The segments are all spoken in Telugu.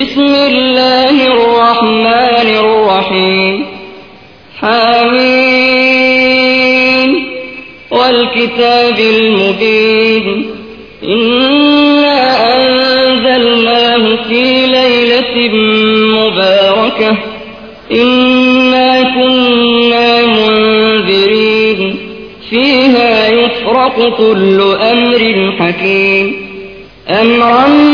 بسم الله الرحمن الرحيم حميم والكتاب المبين إنا أنزلناه في ليلة مباركة إنا كنا منذرين فيها يفرق كل أمر حكيم أمرا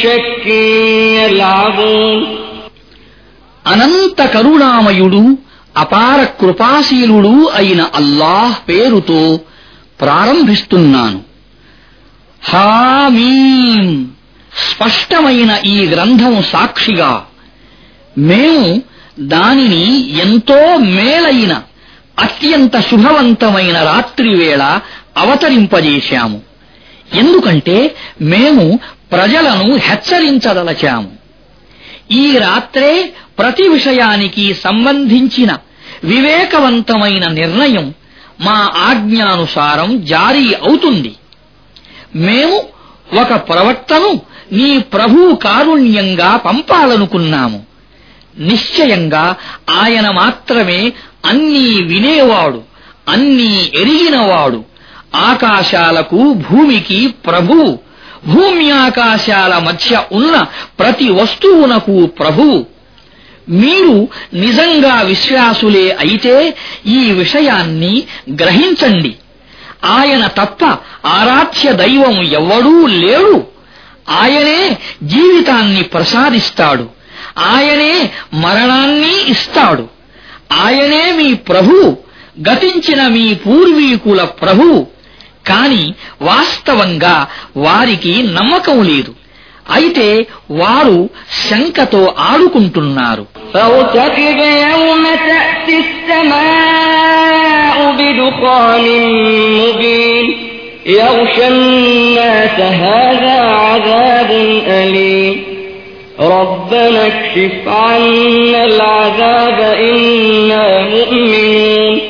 شك يلعبون అనంత కరుణామయుడు అపార కృపాశీలుడు అయిన అల్లాహ్ పేరుతో ప్రారంభిస్తున్నాను హామీం స్పష్టమైన ఈ గ్రంథం సాక్షిగా మేము దానిని ఎంతో మేలైన అత్యంత శుభవంతమైన రాత్రివేళ అవతరింపజేశాము ఎందుకంటే మేము ప్రజలను హెచ్చరించదలచాము. ఈ రాత్రే ప్రతి విషయానికి సంబంధించిన వివేకవంతమైన నిర్ణయం మా ఆజ్ఞానుసారం జారీ అవుతుంది. మేము ఒక ప్రవక్తను నీ ప్రభు కారుణ్యంగా పంపాలనుకున్నాము. నిశ్చయంగా ఆయన మాత్రమే అన్నీ వినేవాడు అన్నీ ఎరిగినవాడు. ఆకాశాలకు భూమికి ప్రభువు భూమ్యాకాశాల మధ్య ఉన్న ప్రతి వస్తువునకు ప్రభువు మీరు నిజంగా విశ్వాసులే అయితే ఈ విషయాన్ని గ్రహించండి. ఆయన తప్ప ఆరాధ్య దైవం ఎవ్వడూ లేడు. ఆయనే జీవితాన్ని ప్రసాదిస్తాడు. ఆయనే మరణాన్ని ఇస్తాడు. ఆయనే మీ ప్రభు. గతించిన మీ పూర్వీకుల ప్రభు. కాని వాస్తవంగా వారికి నమ్మకం లేదు అయితే వారు శంకతో ఆడుకుంటున్నారు فارتقب يوم تأتي السماء بدخان مبين يغشى الناس هذا عذاب أليم ربنا اكشف عنا العذاب إنا مؤمنون أنا لهم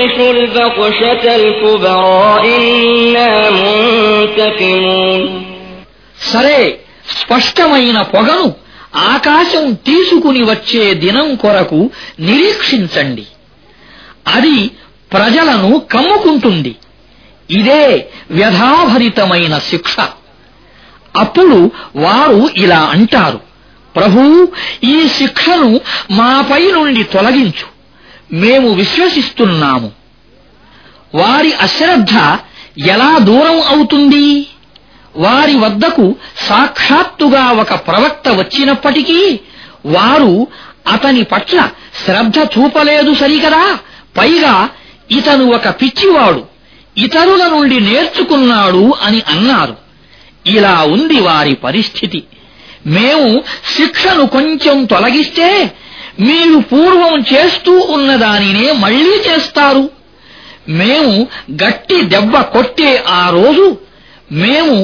نبطش البطشة الكبرى إنا منتقمون సరే స్పష్టమైన పొగను ఆకాశం తీసుకుని వచ్చే దినం కొరకు నిరీక్షించండి అది ప్రజలను కమ్ముకుంటుంది ఇదే వ్యధాభరితమైన శిక్ష అప్పుడు వారు ఇలా అంటారు ప్రభూ ఈ శిక్షను మాపై నుండి తొలగించు మేము విశ్వసిస్తున్నాము. వారి అశ్రద్ధ ఎలా దూరం అవుతుంది? వారి వద్దకు సాక్షాత్తుగా ఒక ప్రవక్త వచ్చినప్పటికీ వారు అతని పట్ల శ్రద్ధ చూపలేదు సరికదా పైగా ఇతను ఒక పిచ్చివాడు ఇతరుల నుండి నేర్చుకున్నాడు అని అన్నారు. ఇలా ఉంది వారి పరిస్థితి. మేము శిక్షను కొంచెం తొలగిస్తే మీరు పూర్వం చేస్తూ ఉన్నదానినే మళ్లీ చేస్తారు మేము గట్టి దెబ్బ కొట్టే ఆ రోజు మేము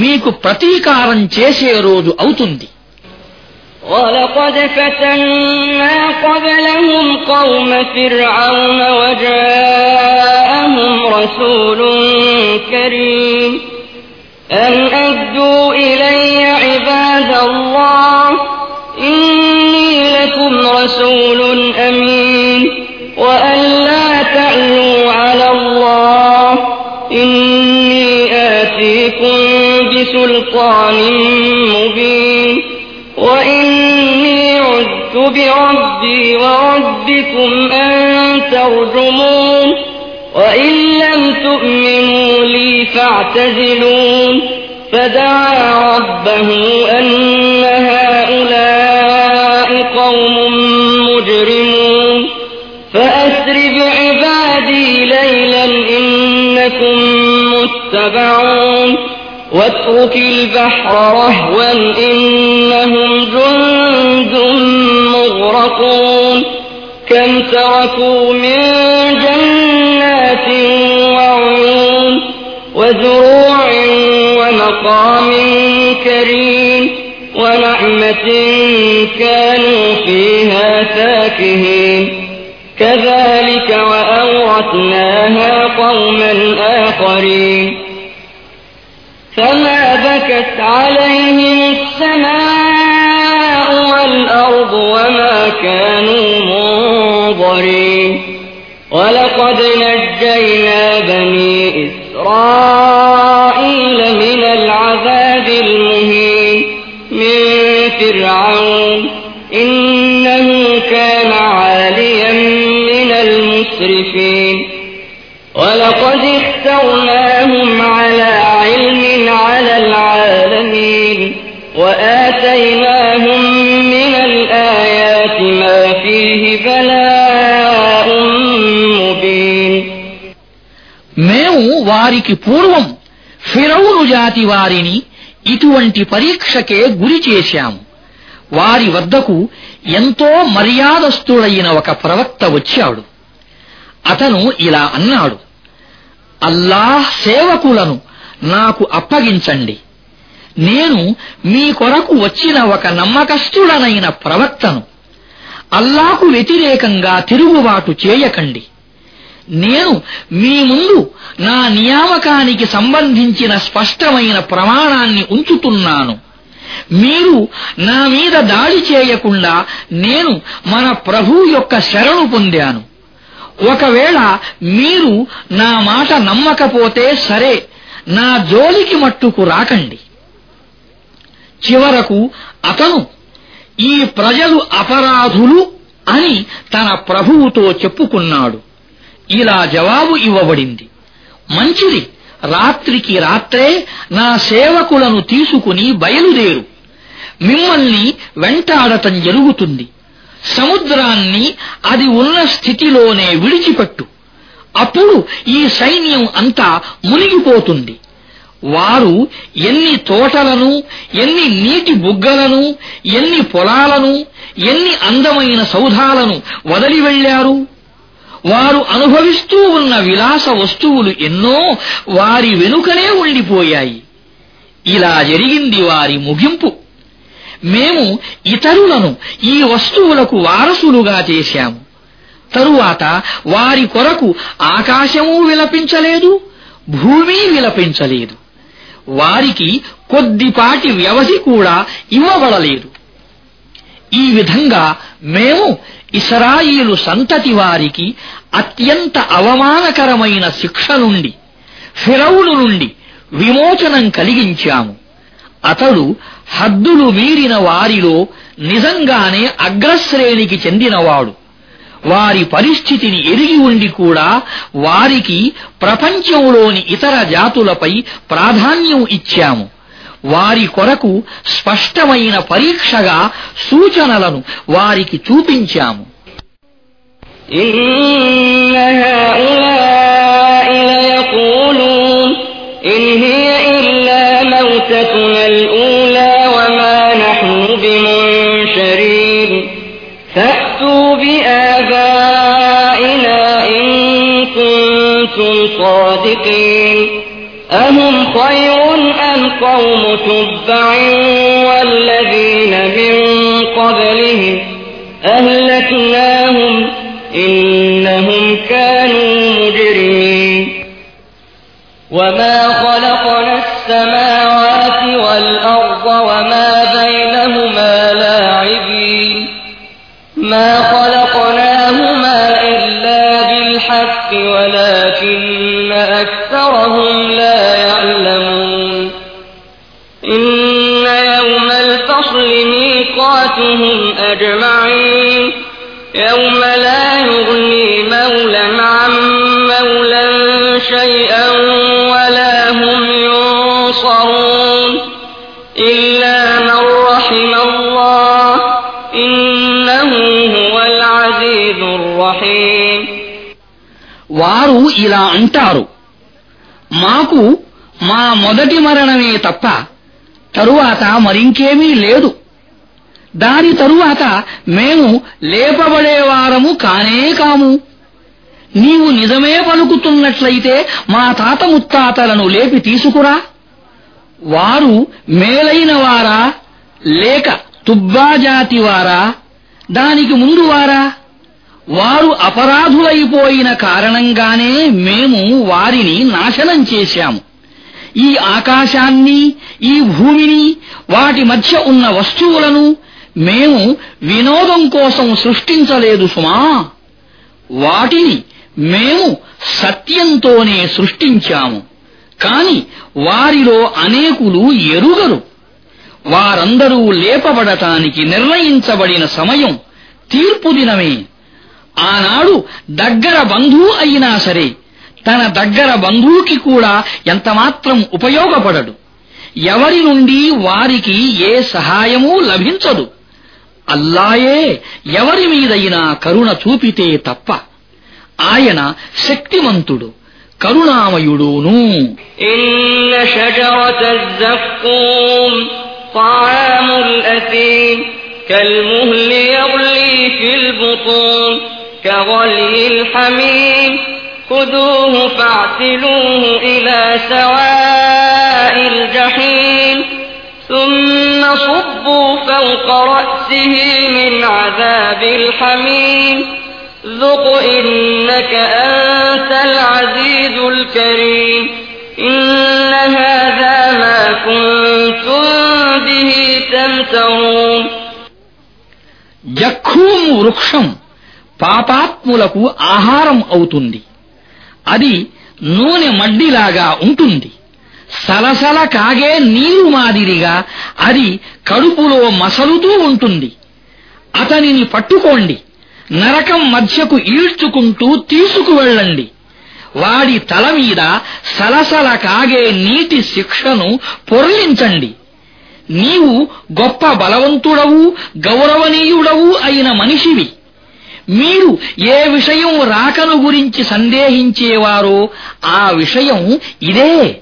మీకు ప్రతీకారం చేసే రోజు అవుతుంది ولقد فتنا قبلهم قوم فرعون وجاءهم رسول كريم أن أدوا إلي لكم رسول أمين وأن لا تعلوا على الله. إني آتيكم بسلطان مبين. وإني عدت بربي وربكم أن ترجمون. وإن لم تؤمنوا لي فاعتزلون. فدعا ربه أن هؤلاء متبعون واترك البحر رهوا إنهم جند مغرقون كم تركوا من جنات وعيون وزروع ومقام كريم ونعمة كانوا فيها فاكهين كذلك وأورثناها قوما آخرين بكت عليهم السماء والأرض وما كانوا منظرين. ولقد نجينا వారికి పూర్వం ఫిరౌను జాతి వారిని ఇటువంటి పరీక్షకే గురి చేశాము. వారి వద్దకు ఎంతో మర్యాదస్తుడైన ఒక ప్రవక్త వచ్చాడు. అతను ఇలా అన్నాడు అల్లాహ్ సేవకులను నాకు అప్పగించండి. నేను మీ కొరకు వచ్చిన ఒక నమ్మకస్తుడనైన ప్రవక్తను. అల్లాకు వ్యతిరేకంగా తిరుగుబాటు చేయకండి. నేను మీ ముందు నా నియామకానికి సంబంధించిన స్పష్టమైన ప్రమాణాన్ని ఉంచుతున్నాను. మీరు నా మీద దాడి చేయకుండా నేను మన ప్రభు యొక్క శరణు పొందాను. ఒకవేళ మీరు నా మాట నమ్మకపోతే సరే నా జోలికి మట్టుకు రాకండి. చివరకు అతను ఈ ప్రజలు అపరాధులు అని తన ప్రభువుతో చెప్పుకున్నాడు. ఇలా జవాబు ఇవ్వబడింది. మంచిది. రాత్రికి రాత్రే నా సేవకులను తీసుకుని బయలుదేరు. మిమ్మల్ని వెంటాడటం జరుగుతుంది. సముద్రాన్ని అది ఉన్న స్థితిలోనే విడిచిపెట్టు. అప్పుడు ఈ సైన్యం అంతా మునిగిపోతుంది. వారు ఎన్ని తోటలను ఎన్ని నీటి బుగ్గలను ఎన్ని పొలాలను ఎన్ని అందమైన సౌధాలను వదిలి వెళ్ళారు వారు అనుభవిస్తూ ఉన్న విలాస వస్తువులు ఎన్నో వారి వెనుకనే ఉండిపోయాయి. ఇలా జరిగింది వారి ముగింపు. మేము ఇతరులను ఈ వస్తువులకు వారసులుగా చేశాము. తరువాత వారి కొరకు ఆకాశము విలపించలేదు భూమి విలపించలేదు. వారికి కొద్దిపాటి వ్యవధి కూడా ఇవ్వబడలేదు. ఈ విధంగా మేము ఇస్రాయిలు సంతతి వారికి అత్యంత అవమానకరమైన శిక్ష నుండి ఫిరౌను నుండి విమోచనం కలిగించాము. అతడు హద్దులు మీరిన వారిలో నిజంగానే అగ్రశ్రేణికి చెందినవాడు. వారి పరిస్థితిని ఎరిగి ఉండి కూడా వారికి ప్రపంచంలోని ఇతర జాతులపై ప్రాధాన్యం ఇచ్చాము. వారి కొరకు స్పష్టమైన పరీక్షగా సూచనలను వారికి చూపించాము إن هؤلاء ليقولون إن هي إلا موتتنا الأولى وما نحن بمنشرين فأتوا بآبائنا إن كنتم صادقين أهم خير أم قوم تبع والذين من قبلهم أهلكناهم إنهم كانوا مجرمين. وما ميقاتهم أجمعين يوم لا يغني مولا عن مولا شيئا ولا هم ينصرون إلا من رحم الله إنه هو العزيز الرحيم వారు ఇలా అంటారు మాకు మా మొదటి మరణమే తప్ప తరువాత మరింకేమీ లేదు దాని తరువాత మేము లేపబడేవారము కానే కాము. నీవు నిజమే పలుకుతున్నట్లయితే మా తాత ముత్తాతలను లేపి తీసుకురా. వారు మేలైన వారా లేక తుబ్బాజాతి వారా దానికి ముందు వారా. వారు అపరాధులైపోయిన కారణంగానే మేము వారిని నాశనం చేశాము. ఈ ఆకాశాన్ని ఈ భూమిని వాటి మధ్య ఉన్న వస్తువులను మేము వినోదం కోసం సృష్టించలేదు సుమా. వాటిని మేము సత్యంతోనే సృష్టించాము. కాని వారిలో అనేకులు ఎరుగరు. వారందరూ లేపబడటానికి నిర్ణయించబడిన సమయం తీర్పు దినమే. ఆనాడు దగ్గర బంధువు అయినా సరే తన దగ్గర బంధువుకి కూడా ఎంతమాత్రం ఉపయోగపడడు. ఎవరి నుండి వారికి ఏ సహాయమూ లభించదు. అల్లాయే ఎవరి మీదైనా కరుణ చూపితే తప్ప ఆయన శక్తిమంతుడు కరుణామయుడును إن شجرة الزقوم طعام الأثيم كالمهل يغلي في البطون كغلي الحميم خذوه فاعتلوه إلى سواء الجحيم ثم صبوا فوق رأسه من عذاب الحميم ذق إنك أنت العزيز الكريم إن هذا ما كنتم به تمترون జఖూము వృక్షం పాపాత్ములకు ఆహారం అవుతుంది అది నూనె మడ్డిలాగా ఉంటుంది సలసల కాగే నీరు మాదిరిగా అది కడుపులో మసలుతూ ఉంటుంది. అతనిని పట్టుకోండి. నరకం మధ్యకు ఈడ్చుకుంటూ తీసుకువెళ్ళండి. వాడి తల మీద సలసల కాగే నీటి శిక్షను పొర్లించండి. నీవు గొప్ప బలవంతుడవు గౌరవనీయుడవు అయిన మనిషివి. మీరు ఏ విషయం రాకను గురించి సందేహించేవారో ఆ విషయం ఇదే.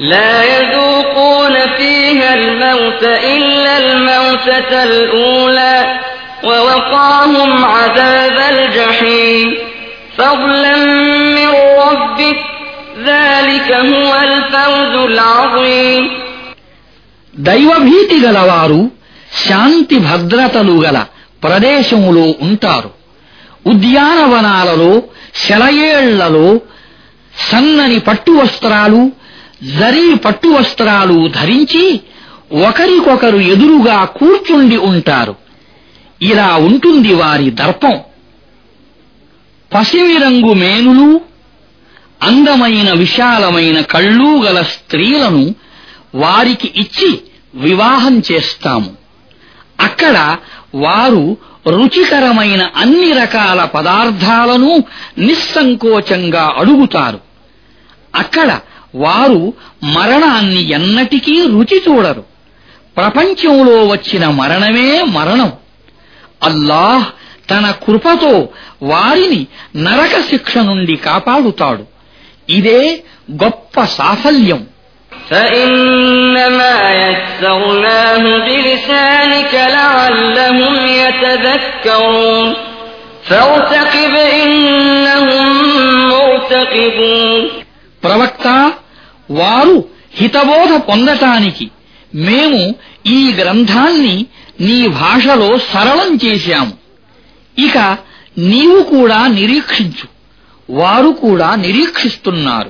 لا يذوقون فيها الموت إلا الموتة الأولى ووقاهم عذاب الجحيم فضلا من ربك ذلك هو الفوز العظيم దైవభీతి గలవారు శాంతి భద్రతలు గల ప్రదేశములో ఉంటారు ఉద్యానవనాలలో శలయేళ్లలో సన్నని పట్టు వస్త్రాలు జరీ పట్టు వస్త్రాలు ధరించి ఒకరికొకరు ఎదురుగా కూర్చుండి ఉంటారు. ఇలా ఉంటుంది వారి దర్పం. పసిమి రంగు మేనులు అందమైన విశాలమైన కళ్ళు గల స్త్రీలను వారికి ఇచ్చి వివాహం చేస్తాము. అక్కడ వారు రుచికరమైన అన్ని రకాల పదార్థాలను నిస్సంకోచంగా అడుగుతారు. అక్కడ వారు మరణాన్ని ఎన్నటికీ రుచి చూడరు ప్రపంచంలో వచ్చిన మరణమే మరణం అల్లాహ్ తన కృపతో వారిని నరక శిక్ష నుండి కాపాడుతాడు ఇదే గొప్ప సాఫల్యం فإنما يسرناه بلسانك لعلهم يتذكرون فارتقب إنهم مرتقبون ప్రవక్త వారు హితబోధ పొందటానికి మేము ఈ గ్రంథాన్ని నీ భాషలో సరళం చేశాము. ఇక నీవు కూడా నిరీక్షించు. వారు కూడా నిరీక్షిస్తున్నారు.